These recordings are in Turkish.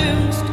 einst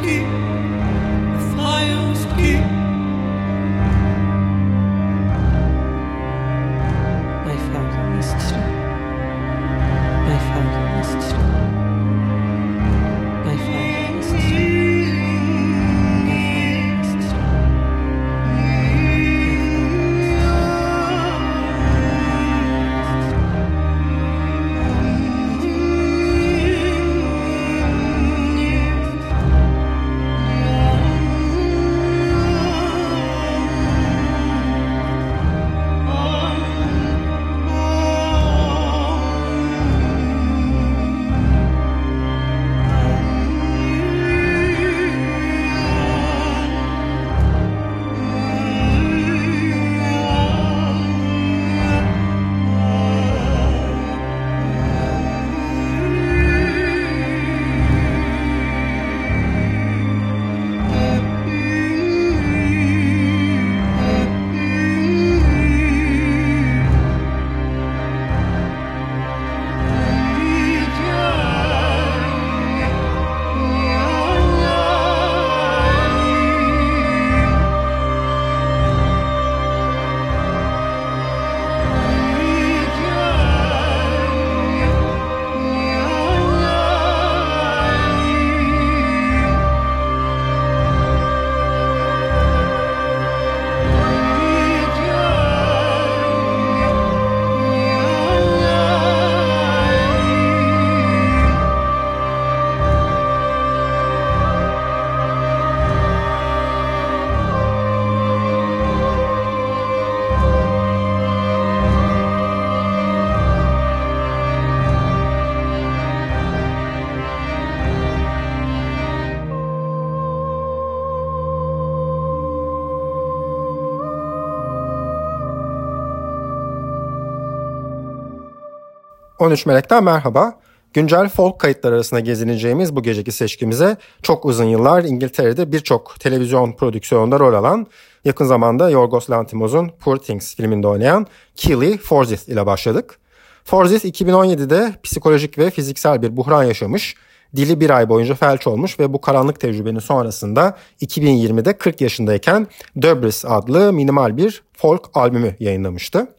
keep.13 Melek'ten merhaba. Güncel folk kayıtlar arasında gezineceğimiz bu geceki seçkimize çok uzun yıllar İngiltere'de birçok televizyon prodüksiyonunda rol alan, yakın zamanda Yorgos Lanthimos'un Poor Things filminde oynayan Keely Forsyth ile başladık. Forsyth 2017'de psikolojik ve fiziksel bir buhran yaşamış, dili bir ay boyunca felç olmuş ve bu karanlık tecrübenin sonrasında 2020'de 40 yaşındayken Debris adlı minimal bir folk albümü yayınlamıştı.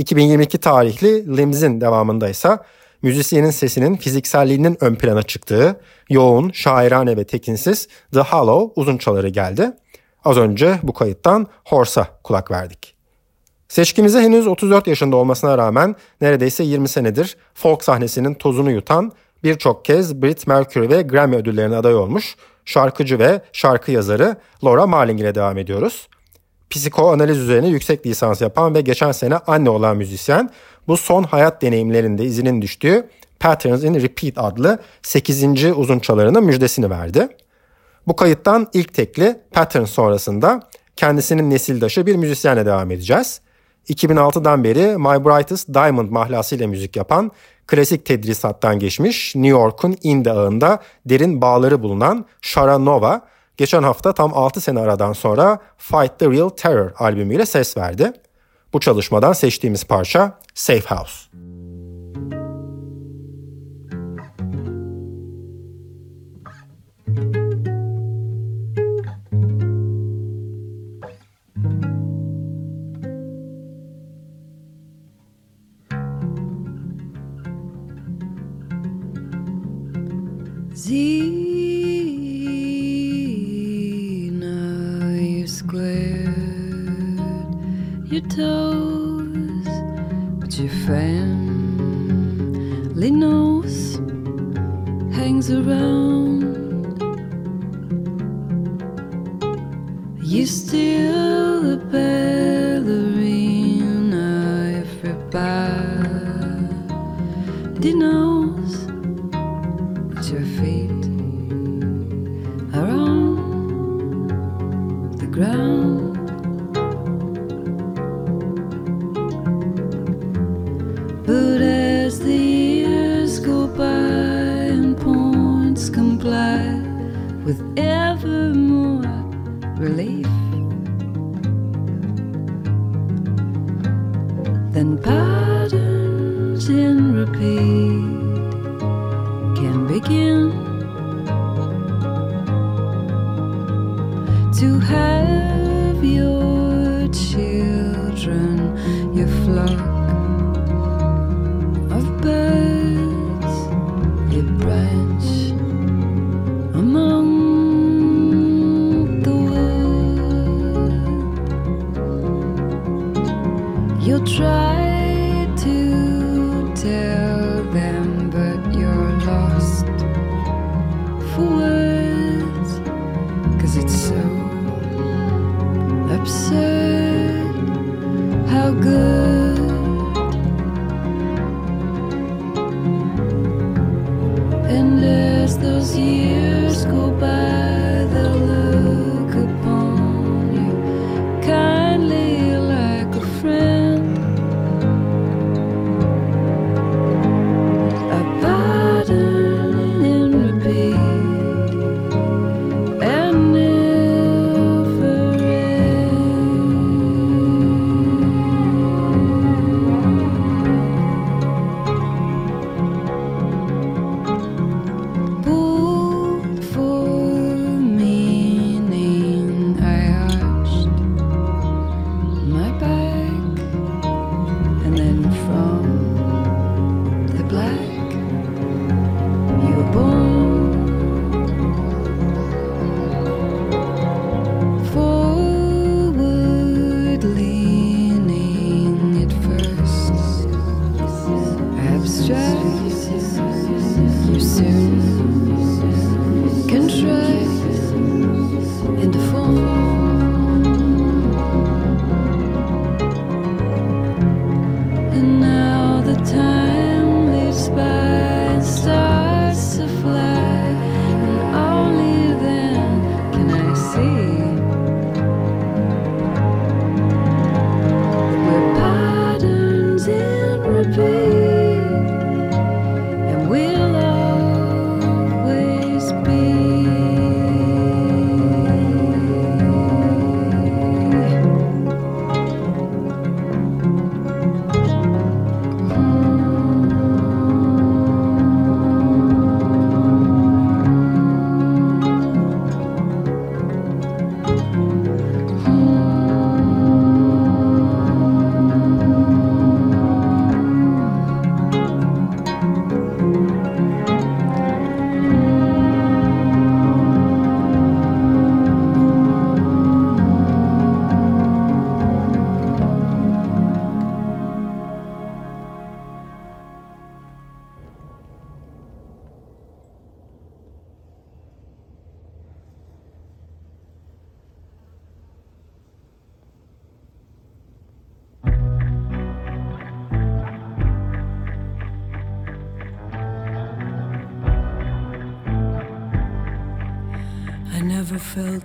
2022 tarihli Lims'in devamında ise müzisyenin sesinin fizikselliğinin ön plana çıktığı yoğun, şairane ve tekinsiz The Hollow uzun çaları geldi. Az önce bu kayıttan Horse'a kulak verdik. Seçkimize henüz 34 yaşında olmasına rağmen neredeyse 20 senedir folk sahnesinin tozunu yutan birçok kez Brit Mercury ve Grammy ödüllerine aday olmuş şarkıcı ve şarkı yazarı Laura Marling ile devam ediyoruz psikoanaliz üzerine yüksek lisans yapan ve geçen sene anne olan müzisyen bu son hayat deneyimlerinde izinin düştüğü Patterns in Repeat adlı 8. uzun çalarına müjdesini verdi. Bu kayıttan ilk tekli Patterns sonrasında kendisinin nesildaşı bir müzisyenle devam edeceğiz. 2006'dan beri My Brightest Diamond mahlasıyla müzik yapan, klasik tedrisattan geçmiş, New York'un Indi ağında derin bağları bulunan Shara Nova, geçen hafta tam 6 sene aradan sonra Fight the Real Terror albümüyle ses verdi. Bu çalışmadan seçtiğimiz parça Safe House.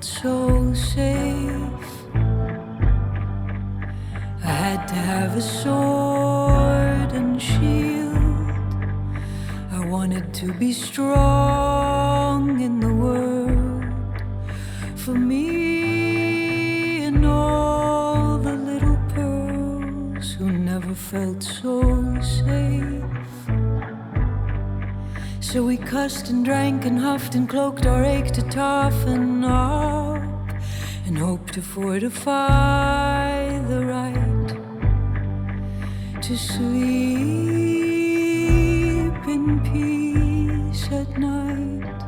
So safe. I had to have a sword and shield. I wanted to be strong in the world for me and all the little pearls who never felt so safe. So we cussed and drank and huffed and cloaked our ache to toughen hoped to fortify the right to sleep in peace at night.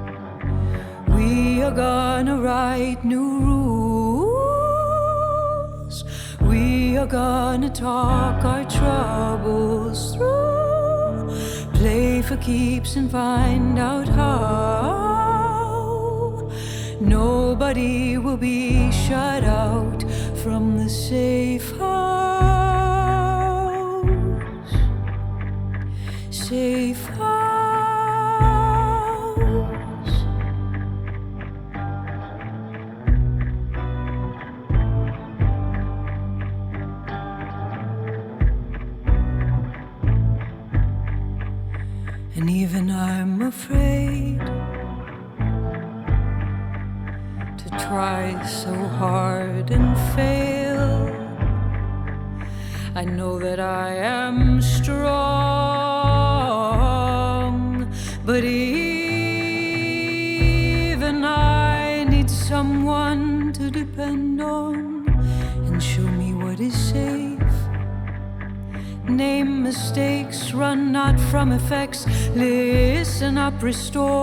We are gonna write new rules. We are gonna talk our troubles through play for keeps and find out how. Nobody will be shut out from the safe house. Safe Restore.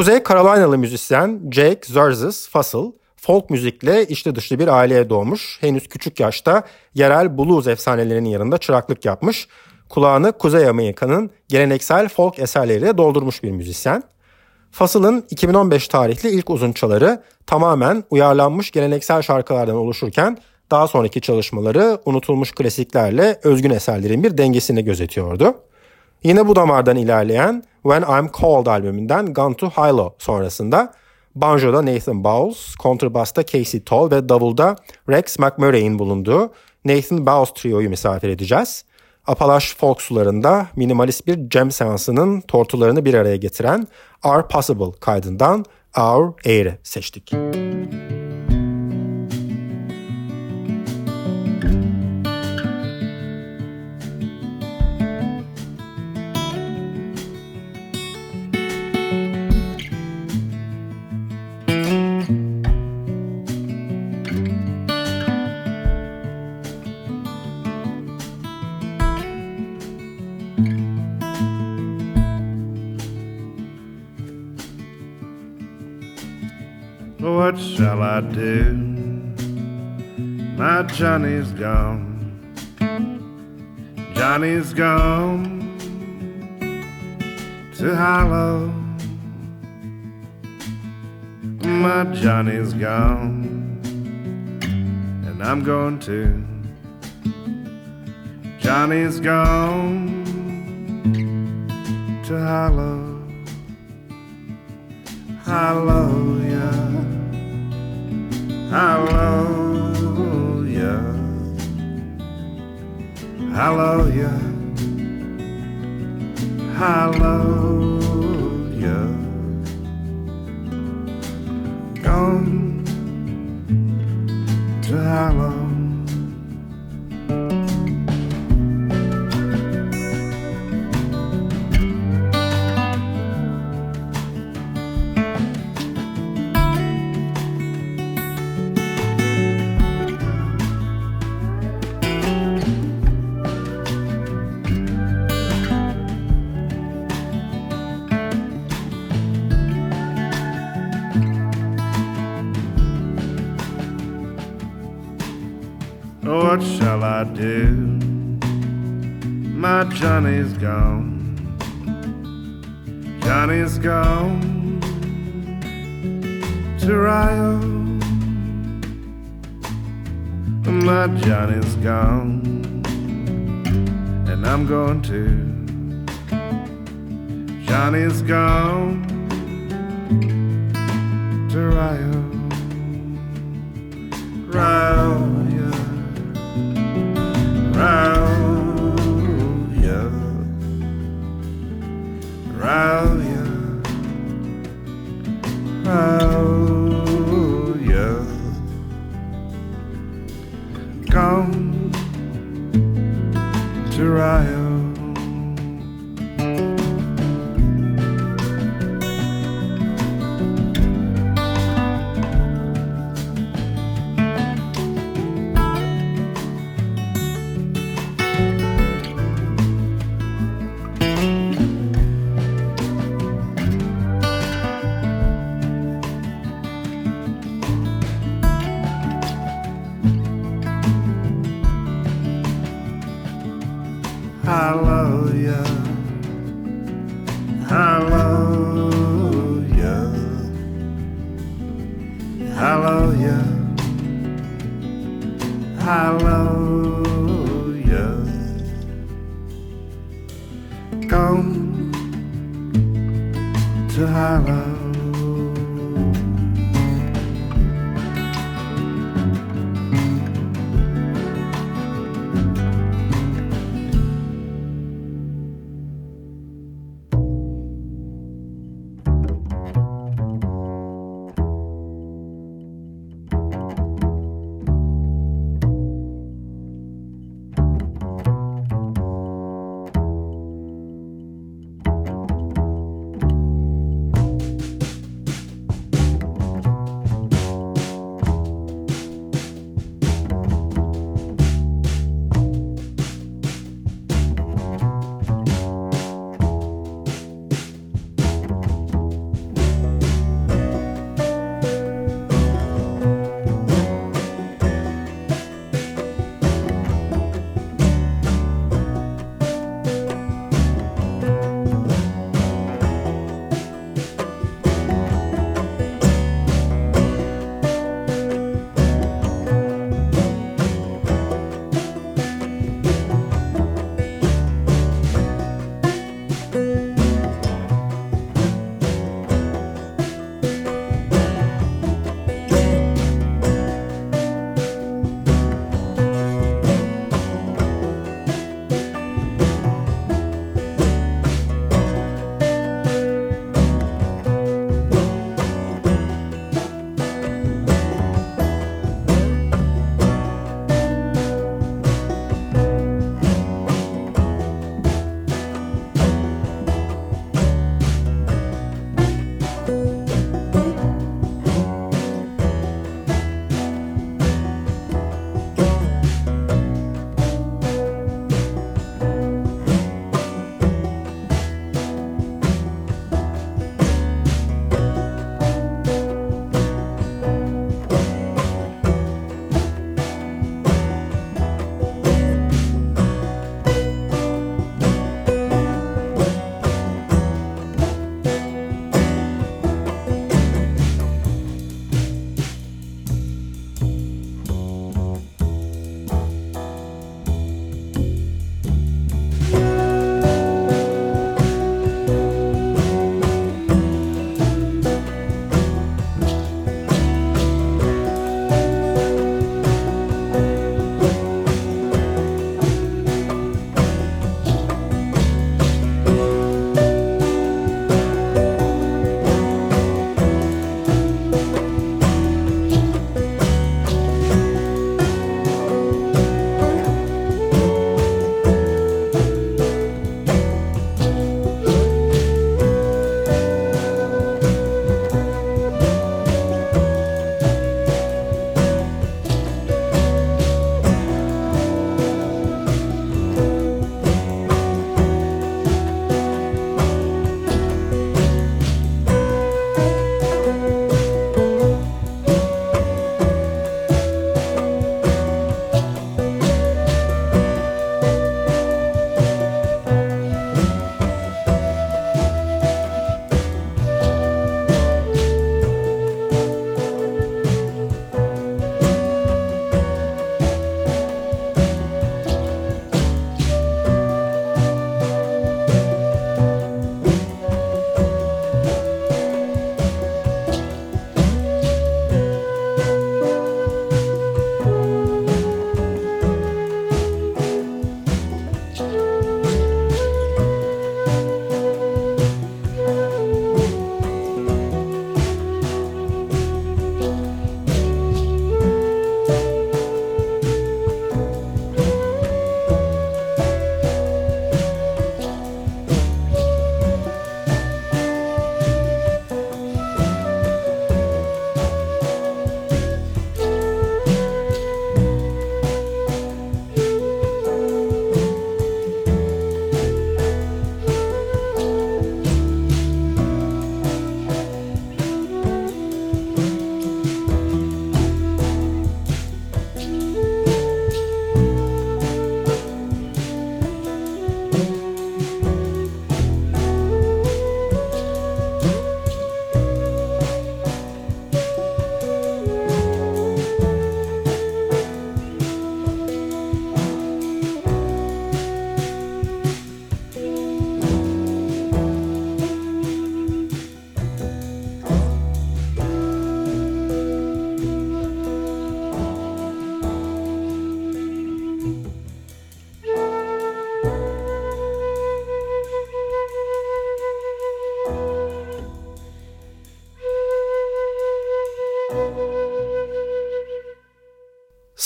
Kuzey Carolinalı müzisyen Jake Zerzes Fussell, folk müzikle içli dışlı bir aileye doğmuş. Henüz küçük yaşta yerel blues efsanelerinin yanında çıraklık yapmış. Kulağını Kuzey Amerika'nın geleneksel folk eserleriyle doldurmuş bir müzisyen. Fussell'ın 2015 tarihli ilk uzunçaları tamamen uyarlanmış geleneksel şarkılardan oluşurken daha sonraki çalışmaları unutulmuş klasiklerle özgün eserlerin bir dengesini gözetiyordu. Yine bu damardan ilerleyen When I'm Cold albümünden Gone to Hilo sonrasında banjoda Nathan Bowles, kontrbasta Casey Toll ve davulda Rex McMurray'in bulunduğu Nathan Bowles trioyu misafir edeceğiz. Apalaş folk sularında minimalist bir jam seansının tortularını bir araya getiren Are Possible kaydından Our Air'i seçtik. what shall I do? My Johnny's gone. Johnny's gone to Hollow. My Johnny's gone, and I'm going to. Johnny's gone to Hollow. Hallelujah, Hallelujah, Hallelujah, Come to Hallelujah. Gone. Johnny's gone to Rio. My Johnny's gone, and I'm going to. Johnny's gone to Rio. Rio,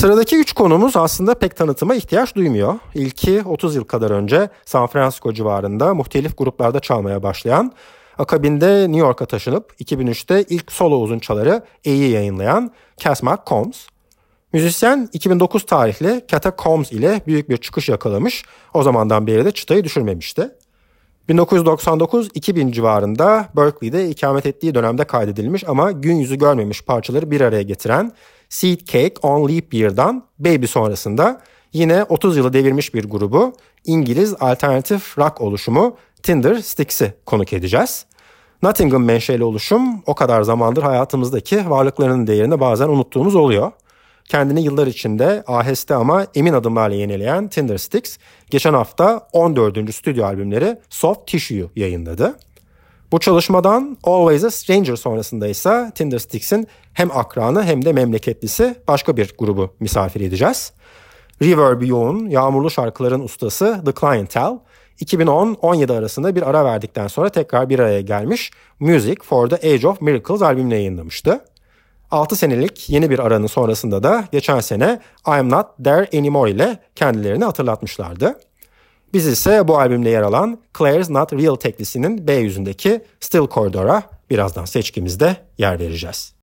Sıradaki üç konumuz aslında pek tanıtıma ihtiyaç duymuyor. İlki 30 yıl kadar önce San Francisco civarında muhtelif gruplarda çalmaya başlayan, akabinde New York'a taşınıp 2003'te ilk solo uzun çaları E'yi yayınlayan Cass McCombs. Müzisyen 2009 tarihli Catacombs ile büyük bir çıkış yakalamış. O zamandan beri de çıtayı düşürmemişti. 1999-2000 civarında Berkeley'de ikamet ettiği dönemde kaydedilmiş ama gün yüzü görmemiş parçaları bir araya getiren Seed Cake on Leap Year'dan Baby sonrasında yine 30 yılı devirmiş bir grubu İngiliz alternatif rock oluşumu Tinder Sticks'i konuk edeceğiz. Nottingham menşeli oluşum o kadar zamandır hayatımızdaki varlıklarının değerini bazen unuttuğumuz oluyor. Kendini yıllar içinde aheste ama emin adımlarla yenileyen Tinder Sticks geçen hafta 14. stüdyo albümleri Soft Tissue'yu yayınladı. Bu çalışmadan Always a Stranger sonrasında ise Tinder Sticks'in hem akranı hem de memleketlisi başka bir grubu misafir edeceğiz. Reverb yoğun, yağmurlu şarkıların ustası The Clientele, 2010-17 arasında bir ara verdikten sonra tekrar bir araya gelmiş Music for the Age of Miracles albümünü yayınlamıştı. 6 senelik yeni bir aranın sonrasında da geçen sene I'm Not There Anymore ile kendilerini hatırlatmışlardı. Biz ise bu albümde yer alan Claire's Not Real teklisinin B yüzündeki Still Corridor'a birazdan seçkimizde yer vereceğiz.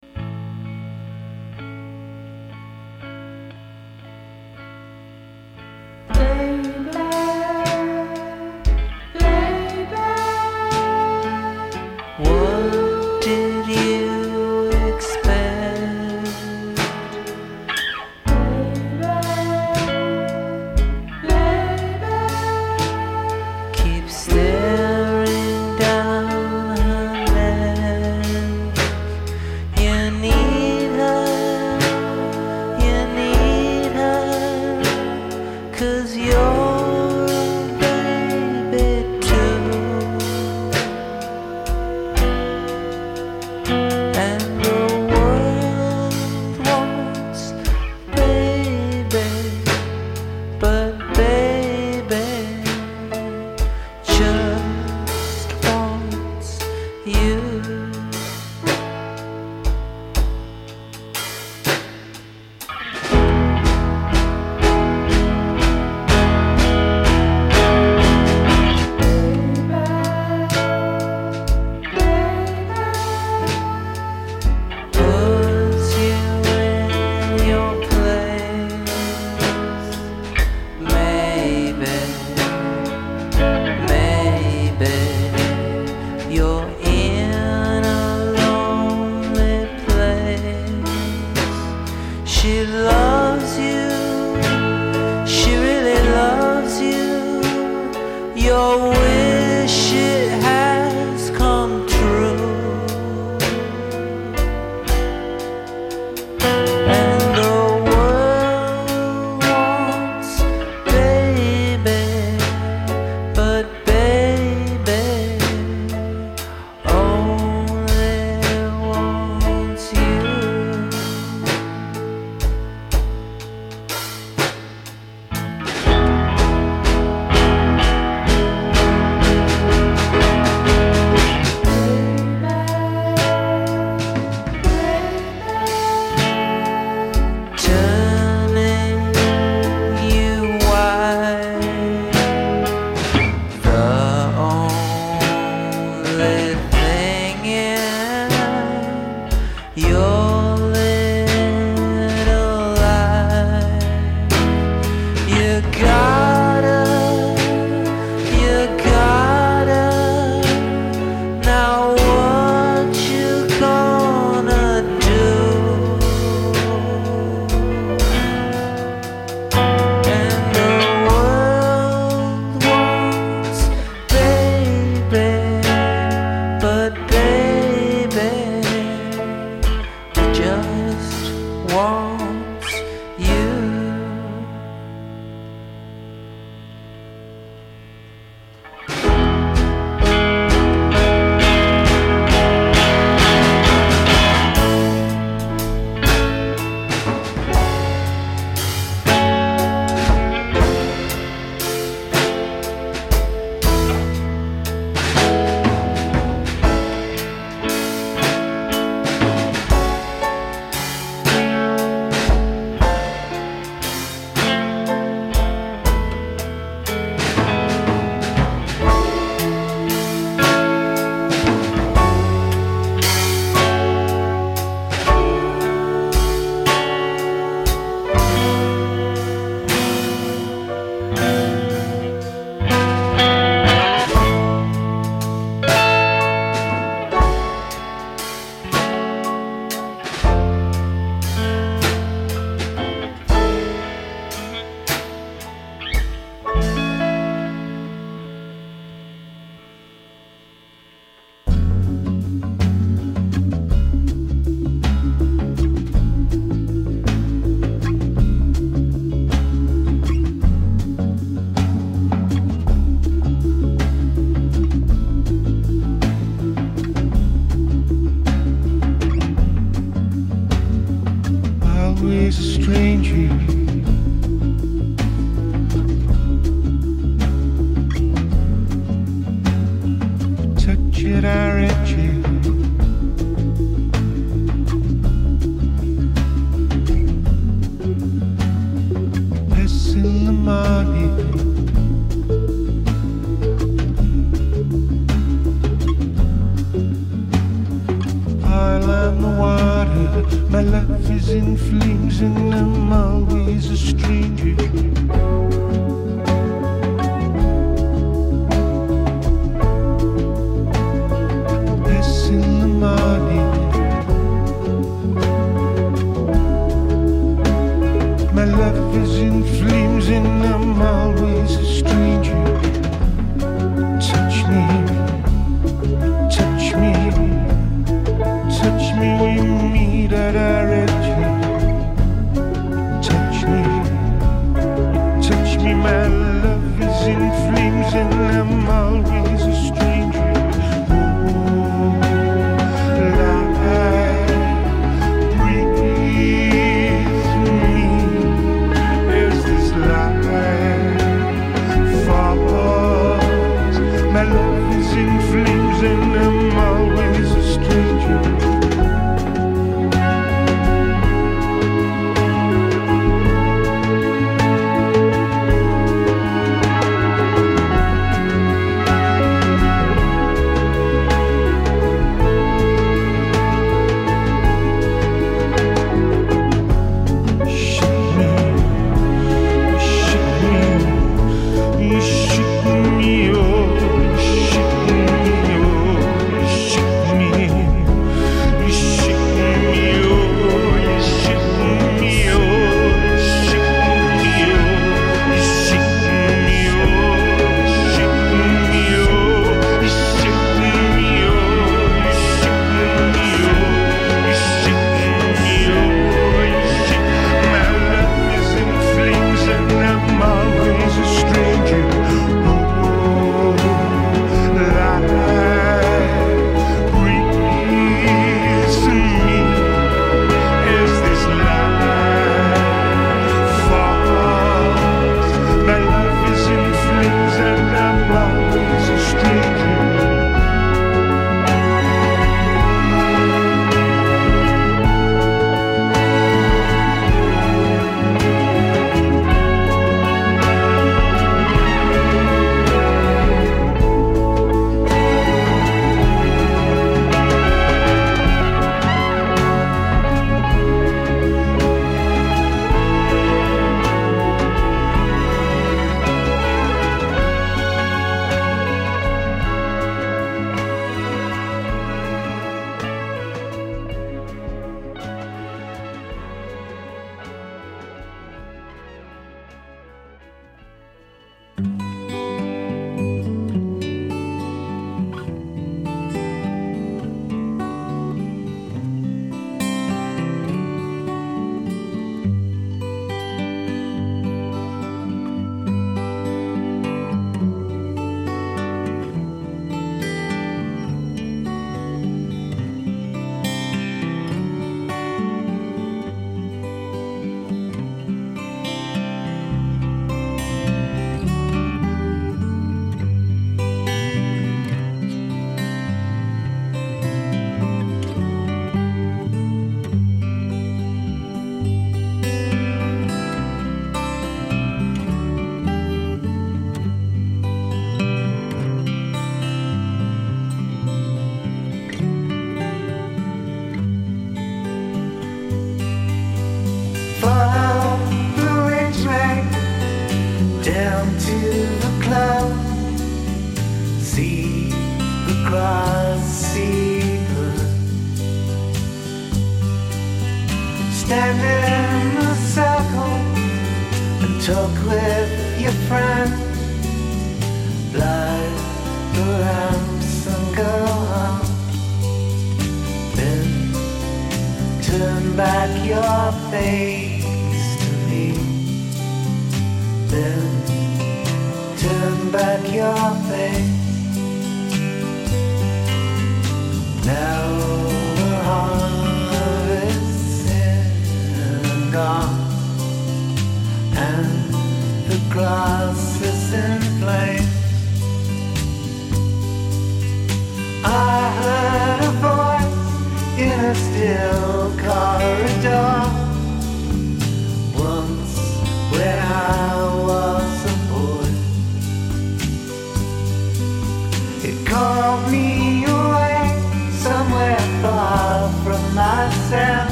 always a stranger.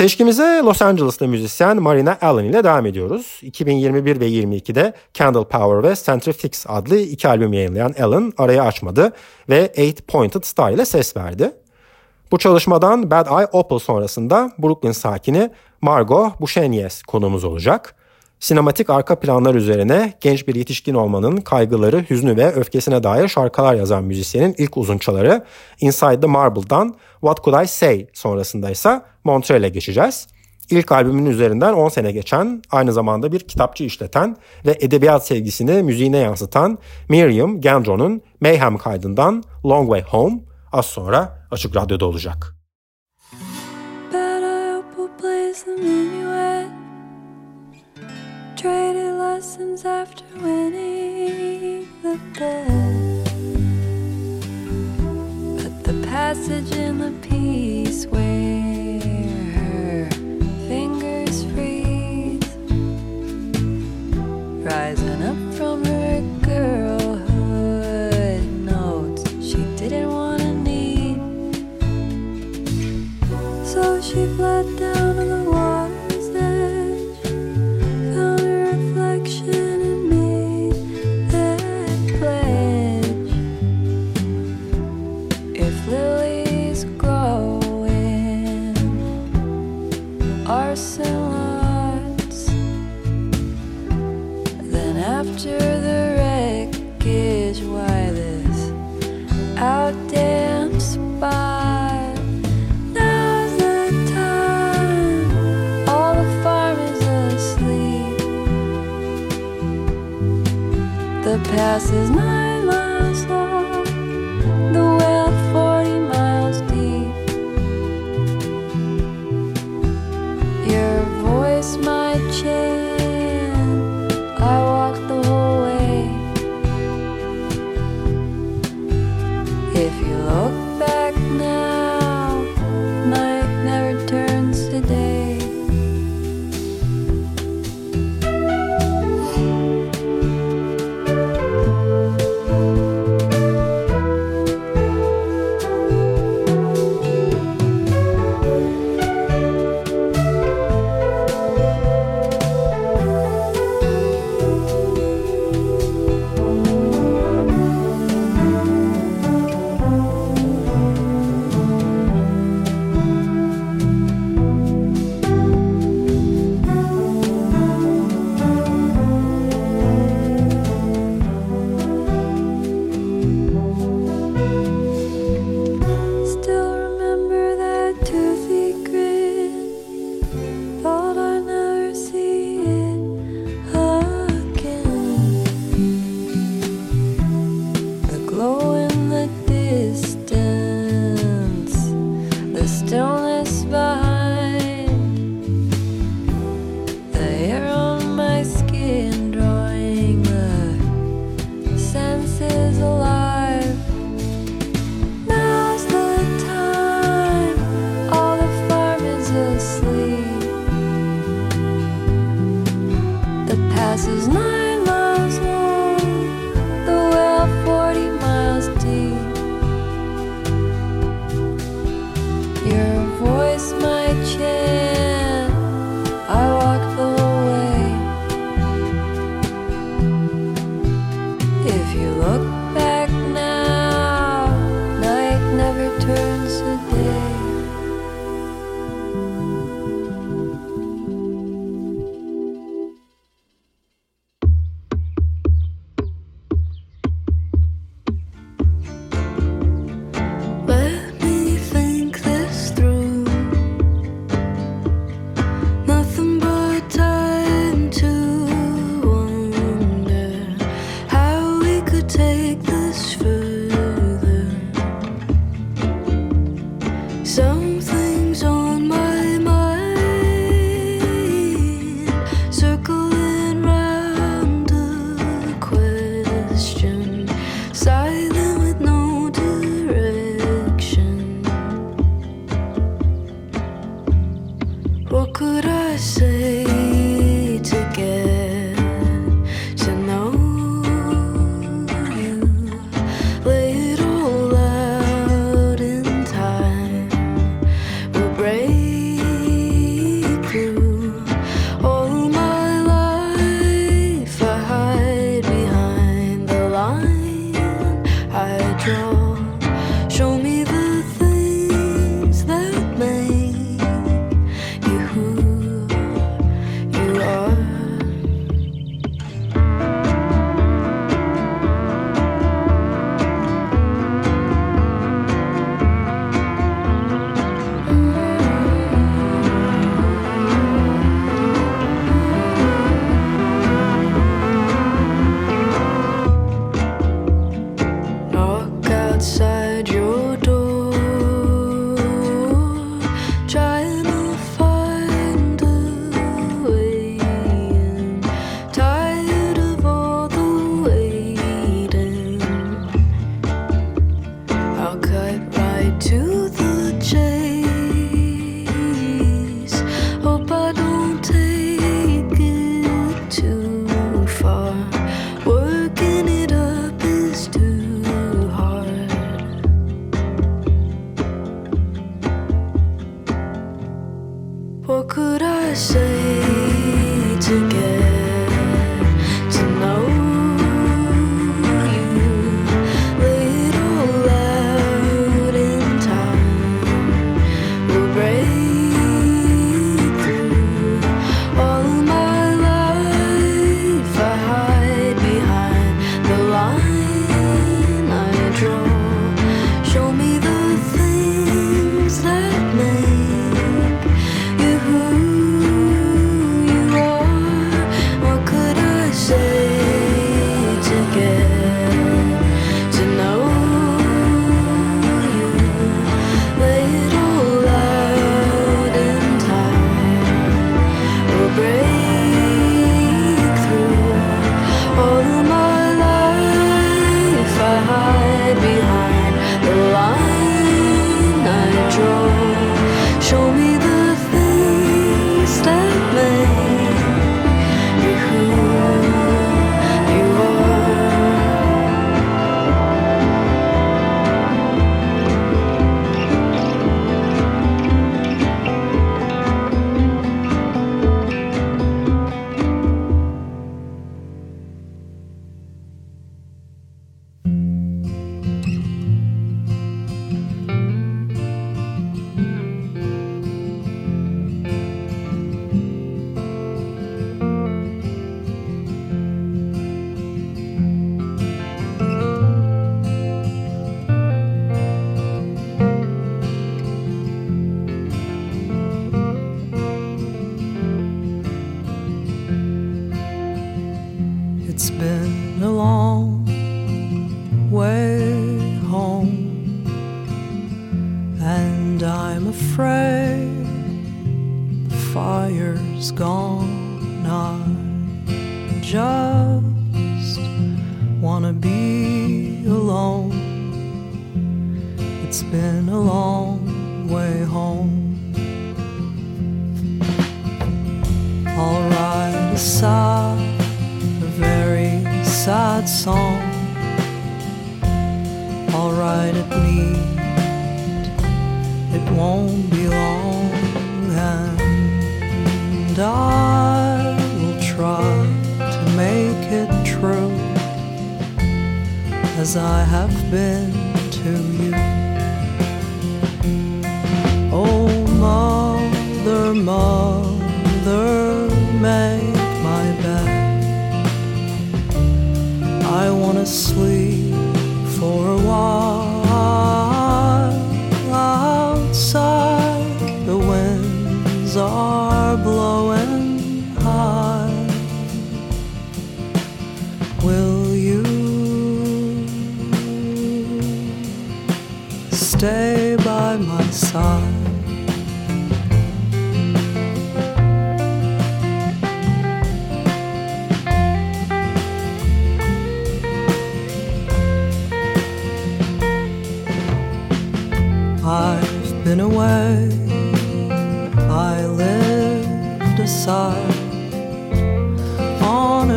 Seçkimize Los Angeles'ta müzisyen Marina Allen ile devam ediyoruz. 2021 ve 22'de Candle Power ve Centrifix adlı iki albüm yayınlayan Allen arayı açmadı ve Eight Pointed Star ile ses verdi. Bu çalışmadan Bad Eye Opal sonrasında Brooklyn sakini Margot Boucheniers konumuz olacak. Sinematik arka planlar üzerine genç bir yetişkin olmanın kaygıları, hüznü ve öfkesine dair şarkılar yazan müzisyenin ilk uzunçaları Inside the Marble'dan What Could I Say sonrasında ise Montreal'e geçeceğiz. İlk albümün üzerinden 10 sene geçen, aynı zamanda bir kitapçı işleten ve edebiyat sevgisini müziğine yansıtan Miriam Gendron'un Mayhem kaydından Long Way Home az sonra Açık Radyo'da olacak. Bad Traded lessons after winning the bet. But the passage in the piece where her fingers freeze, rising up from her girlhood notes she didn't want to need. So she fled down to glasses.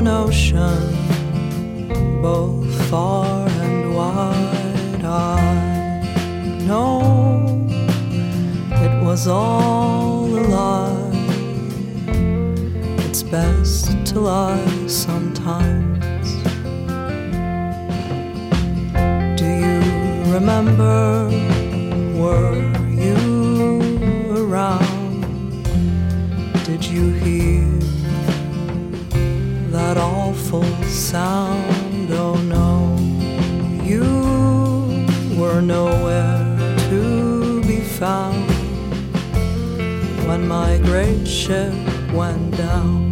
An ocean, both far and wide. I know it was all a lie. It's best to lie sometimes. Do you remember? Were you around? Did you hear that awful sound? Oh no, you were nowhere to be found when my great ship went down.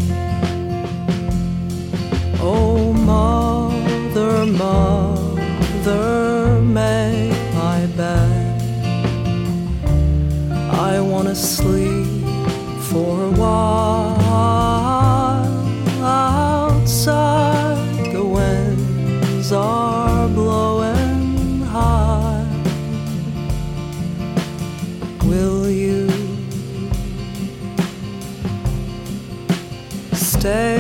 Oh, mother, mother, make my bed. I wanna sleep for a while are blowing high. Will you stay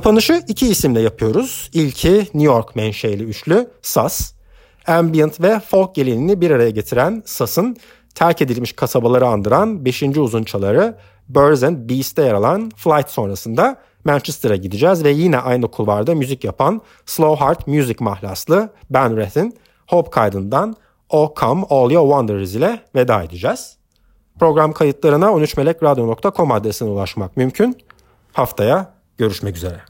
Kapanışı iki isimle yapıyoruz. İlki New York menşeli üçlü SAS. Ambient ve folk gelinini bir araya getiren SAS'ın terk edilmiş kasabaları andıran 5. uzun çaları Birds and Beast'te yer alan Flight sonrasında Manchester'a gideceğiz ve yine aynı kulvarda müzik yapan Slow Heart Music mahlaslı Ben Rath'in Hope kaydından O Come All Your Wonders ile veda edeceğiz. Program kayıtlarına 13melekradyo.com adresine ulaşmak mümkün. Haftaya görüşmek üzere.